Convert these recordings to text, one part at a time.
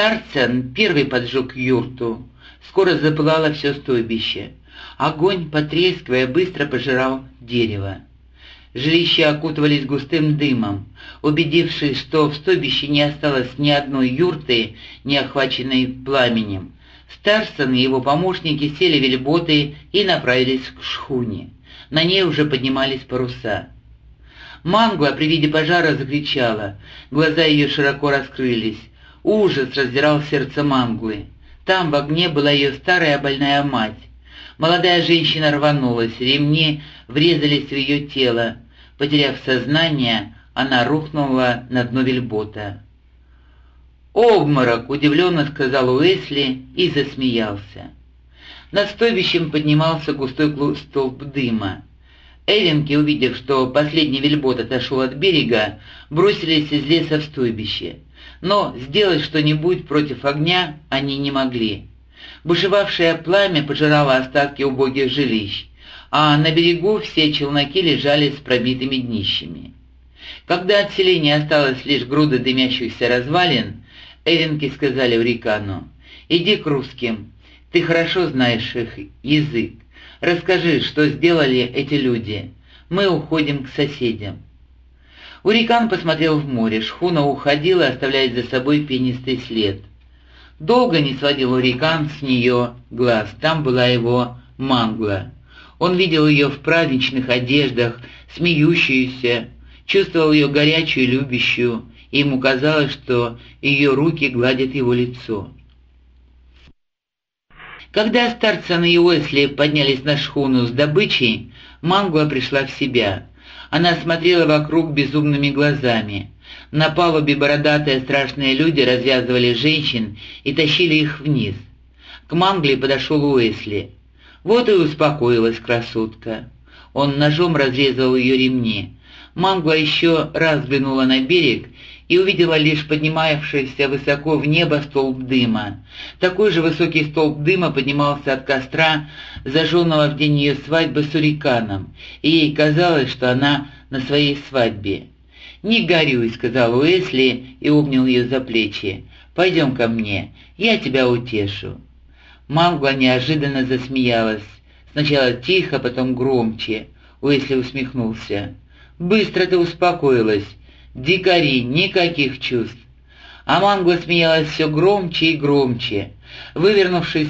Старцен первый поджег юрту. Скоро запылало все стойбище. Огонь, потрескивая, быстро пожирал дерево. Жилища окутывались густым дымом. Убедившись, что в стойбище не осталось ни одной юрты, не охваченной пламенем, Старсон и его помощники сели вельботы и направились к шхуне. На ней уже поднимались паруса. Мангла при виде пожара закричала. Глаза ее широко раскрылись. Ужас раздирал сердце Манглы. Там в огне была ее старая больная мать. Молодая женщина рванулась, ремни врезались в ее тело. Потеряв сознание, она рухнула на дно вельбота. «Обморок!» — удивленно сказал Уэсли и засмеялся. Над стойбищем поднимался густой столб дыма. Эвенки, увидев, что последний вельбот отошел от берега, бросились из леса в стойбище. Но сделать что-нибудь против огня они не могли. Бушевавшее пламя пожирало остатки убогих жилищ, а на берегу все челноки лежали с пробитыми днищами. Когда от селения осталась лишь груда дымящихся развалин, Эвенки сказали Урикану, «Иди к русским, ты хорошо знаешь их язык. Расскажи, что сделали эти люди. Мы уходим к соседям». Урикан посмотрел в море, шхуна уходила, оставляя за собой пенистый след. Долго не сводил Урикан с нее глаз, там была его мангла. Он видел ее в праздничных одеждах, смеющуюся, чувствовал ее горячую любящую, и ему казалось, что ее руки гладят его лицо. Когда Старцен и Уэсли поднялись на шхуну с добычей, Мангла пришла в себя. Она смотрела вокруг безумными глазами. На палубе бородатые страшные люди развязывали женщин и тащили их вниз. К Мангли подошел Уэсли. Вот и успокоилась красотка. Он ножом разрезал ее ремни. Мангла еще раз взглянула на берег и увидела лишь поднимавшийся высоко в небо столб дыма. Такой же высокий столб дыма поднимался от костра, зажженного в день ее свадьбы с уриканом, и ей казалось, что она на своей свадьбе. «Не горюй», — сказал Уэсли и обнял ее за плечи. «Пойдем ко мне, я тебя утешу». Мангла неожиданно засмеялась. Сначала тихо, потом громче. Уэсли усмехнулся. «Быстро ты успокоилась. Дикари, никаких чувств. А Мангла смеялась все громче и громче. Вывернувшись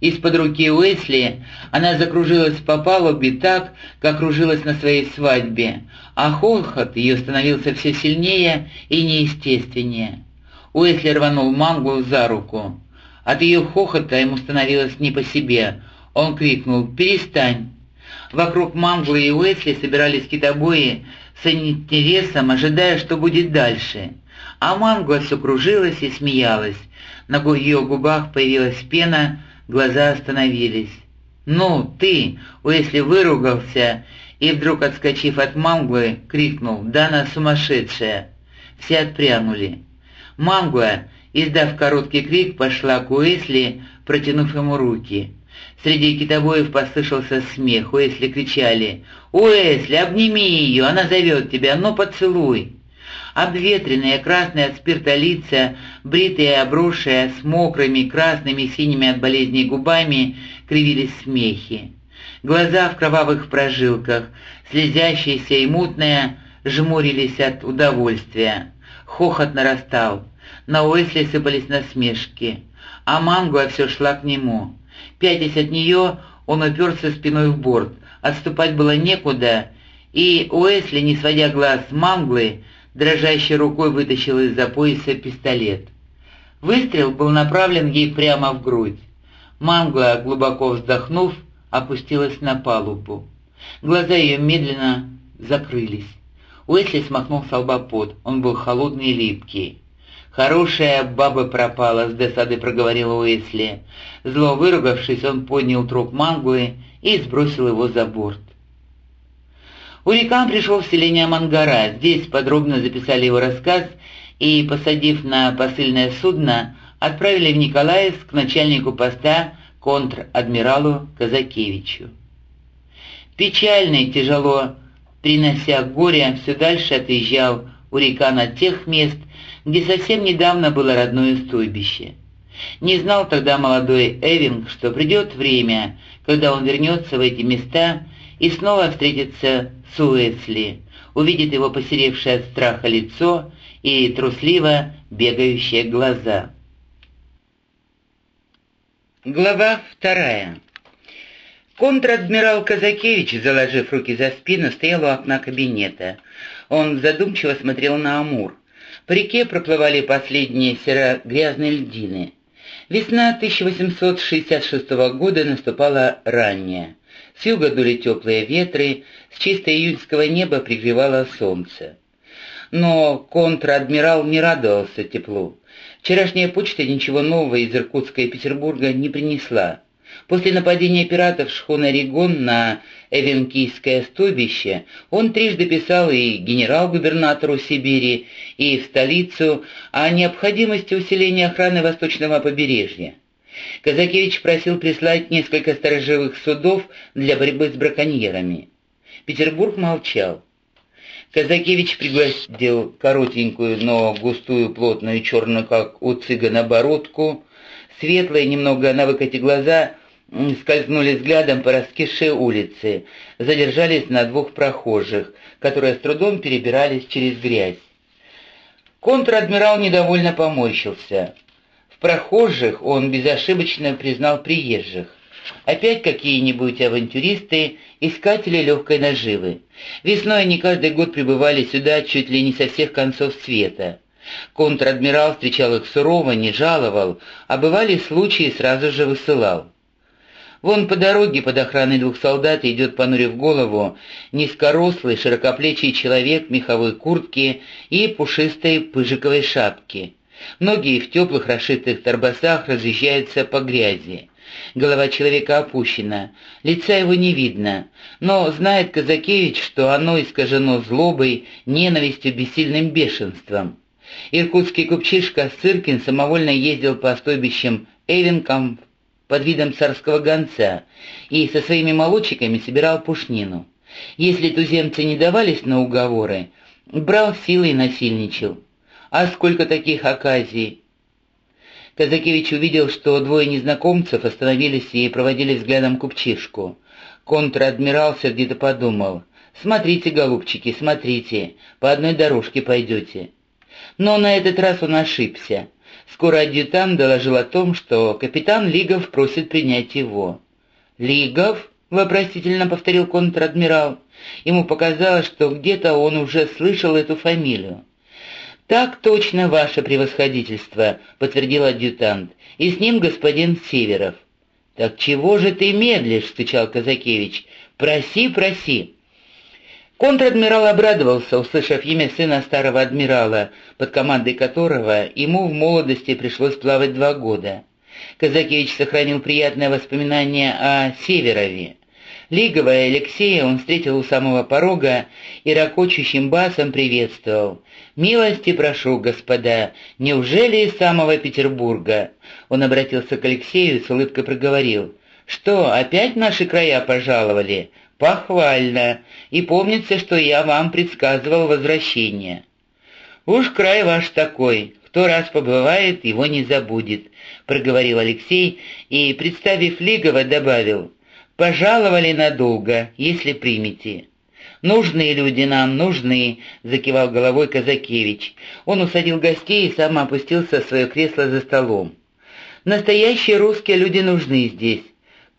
из-под руки Уэсли, она закружилась по палубе так, как кружилась на своей свадьбе, а хохот ее становился все сильнее и неестественнее. Уэсли рванул Манглу за руку. От ее хохота ему становилось не по себе. Он крикнул «Перестань!». Вокруг Манглы и Уэсли собирались китобои с интересом, ожидая, что будет дальше. А Мангла все кружилась и смеялась. На ее губах появилась пена, глаза остановились. «Ну, ты!» — Уэсли выругался и, вдруг отскочив от Манглы, крикнул «Да она сумасшедшая!» Все отпрянули. Мангла, издав короткий крик, пошла к Уэсли, протянув ему руки. Среди китобоев послышался смех. Уэсли кричали «Уэсли, обними ее, она зовет тебя, ну поцелуй!» Обветренные, красные от спирта лица, бритые и обросшие, с мокрыми, красными, синими от болезней губами, кривились смехи. Глаза в кровавых прожилках, слезящиеся и мутные, жмурились от удовольствия. Хохот нарастал. На Уэсли сыпались насмешки. А Мангуа все шла к нему. Пятясь от нее, он уперся спиной в борт. Отступать было некуда, и Уэсли, не сводя глаз с Манглы, дрожащей рукой вытащил из-за пояса пистолет. Выстрел был направлен ей прямо в грудь. Мангла, глубоко вздохнув, опустилась на палубу. Глаза ее медленно закрылись. Уэсли смахнул с он был холодный и липкий. «Хорошая баба пропала», — с досады проговорил Уэсли. Зло выругавшись, он поднял труп Манглы и сбросил его за борт. Урикан пришел в селение Мангара. Здесь подробно записали его рассказ и, посадив на посыльное судно, отправили в Николаевск к начальнику поста контр-адмиралу Казакевичу. Печальный, тяжело принося горе, все дальше отъезжал Урикан от тех мест, где совсем недавно было родное стойбище. Не знал тогда молодой Эвинг, что придет время, когда он вернется в эти места и снова встретится с Уэсли, увидит его посеревшее от страха лицо и трусливо бегающие глаза. Глава вторая. Контр-адмирал Казакевич, заложив руки за спину, стоял у окна кабинета. Он задумчиво смотрел на Амур. По реке проплывали последние серо-грязные льдины. Весна 1866 года наступала ранняя. С юга дули теплые ветры, с чисто июльского неба пригревало солнце. Но контр-адмирал не радовался теплу. Вчерашняя почта ничего нового из Иркутска и Петербурга не принесла. После нападения пиратов шхуна «Ригон» на Эвенкийское стойбище он трижды писал и генерал-губернатору Сибири, и в столицу о необходимости усиления охраны восточного побережья. Казакевич просил прислать несколько сторожевых судов для борьбы с браконьерами. Петербург молчал. Казакевич пригласил коротенькую, но густую, плотную, черную, как у цыгана, бородку, светлые, немного на выкате глаза — скользнули взглядом по раскисшей улице, задержались на двух прохожих, которые с трудом перебирались через грязь. Контр-адмирал недовольно поморщился. В прохожих он безошибочно признал приезжих. Опять какие-нибудь авантюристы, искатели легкой наживы. Весной они каждый год прибывали сюда чуть ли не со всех концов света. Контр-адмирал встречал их сурово, не жаловал, а бывали случаи сразу же высылал. Вон по дороге под охраной двух солдат идет, понурив голову, низкорослый, широкоплечий человек в меховой куртке и пушистой пыжиковой шапке. Многие в теплых расшитых торбосах разъезжаются по грязи. Голова человека опущена, лица его не видно, но знает Казакевич, что оно искажено злобой, ненавистью, бессильным бешенством. Иркутский купчишка Сыркин самовольно ездил по стойбищам Эвенкам под видом царского гонца и со своими молодчиками собирал пушнину. Если туземцы не давались на уговоры, брал силы и насильничал. А сколько таких оказий! Казакевич увидел, что двое незнакомцев остановились и проводили взглядом купчишку. Контр-адмирал сердито подумал, «Смотрите, голубчики, смотрите, по одной дорожке пойдете». Но на этот раз он ошибся. Скоро адъютант доложил о том, что капитан Лигов просит принять его. «Лигов?» — вопросительно повторил контр-адмирал. Ему показалось, что где-то он уже слышал эту фамилию. «Так точно, ваше превосходительство», — подтвердил адъютант, — «и с ним господин Северов». «Так чего же ты медлишь?» — стучал Казакевич. «Проси, проси». Контр-адмирал обрадовался, услышав имя сына старого адмирала, под командой которого ему в молодости пришлось плавать два года. Казакевич сохранил приятное воспоминание о Северове. Лигова и Алексея он встретил у самого порога и ракочущим басом приветствовал. «Милости прошу, господа, неужели из самого Петербурга?» Он обратился к Алексею и с улыбкой проговорил. «Что, опять наши края пожаловали? «Похвально. И помнится, что я вам предсказывал возвращение». «Уж край ваш такой. Кто раз побывает, его не забудет», — проговорил Алексей и, представив Лигова, добавил. «Пожаловали надолго, если примете». «Нужные люди нам, нужны», — закивал головой Казакевич. Он усадил гостей и сам опустился в свое кресло за столом. «Настоящие русские люди нужны здесь.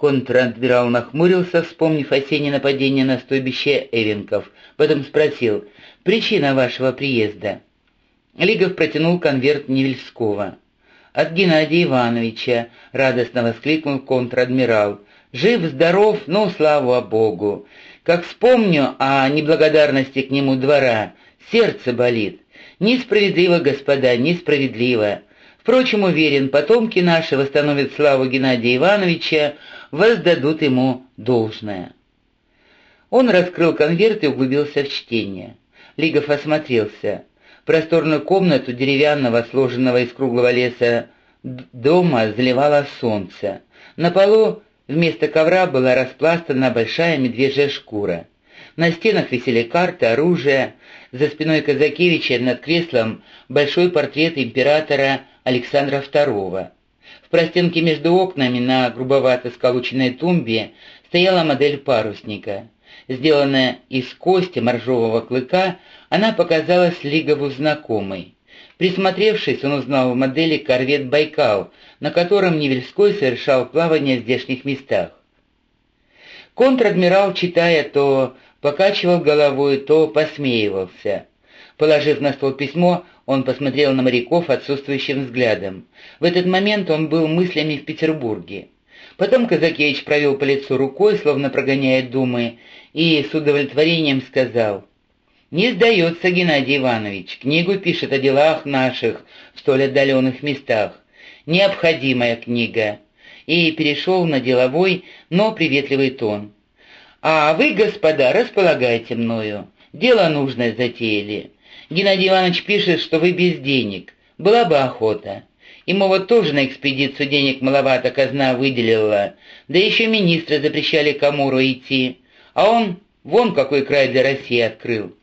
Контр-адмирал нахмурился, вспомнив осеннее нападение на стойбище Эвенков. Потом спросил, «Причина вашего приезда?» Лигов протянул конверт Невельского. «От Геннадия Ивановича», — радостно воскликнул контр-адмирал. «Жив-здоров, но слава Богу! Как вспомню о неблагодарности к нему двора, сердце болит. Несправедливо, господа, несправедливо. Впрочем, уверен, потомки наши восстановят славу Геннадия Ивановича, воздадут ему должное. Он раскрыл конверт и углубился в чтение. Лигов осмотрелся. Просторную комнату деревянного, сложенного из круглого леса дома заливало солнце. На полу вместо ковра была распластана большая медвежья шкура. На стенах висели карты, оружие. За спиной Казакевича над креслом большой портрет императора Александра II. В простенке между окнами на грубовато сколоченной тумбе стояла модель парусника. Сделанная из кости моржового клыка, она показалась Лигову знакомой. Присмотревшись, он узнал в модели корвет «Байкал», на котором Невельской совершал плавание в здешних местах. Контр-адмирал, читая, то покачивал головой, то посмеивался. Положив на стол письмо, он посмотрел на моряков отсутствующим взглядом. В этот момент он был мыслями в Петербурге. Потом Казакевич провел по лицу рукой, словно прогоняя думы, и с удовлетворением сказал, «Не сдается Геннадий Иванович, книгу пишет о делах наших в столь отдаленных местах. Необходимая книга». И перешел на деловой, но приветливый тон. «А вы, господа, располагайте мною. Дело нужное затеяли. Геннадий Иванович пишет, что вы без денег. Была бы охота. Ему вот тоже на экспедицию денег маловато казна выделила, да еще министры запрещали Камуру идти, а он вон какой край для России открыл.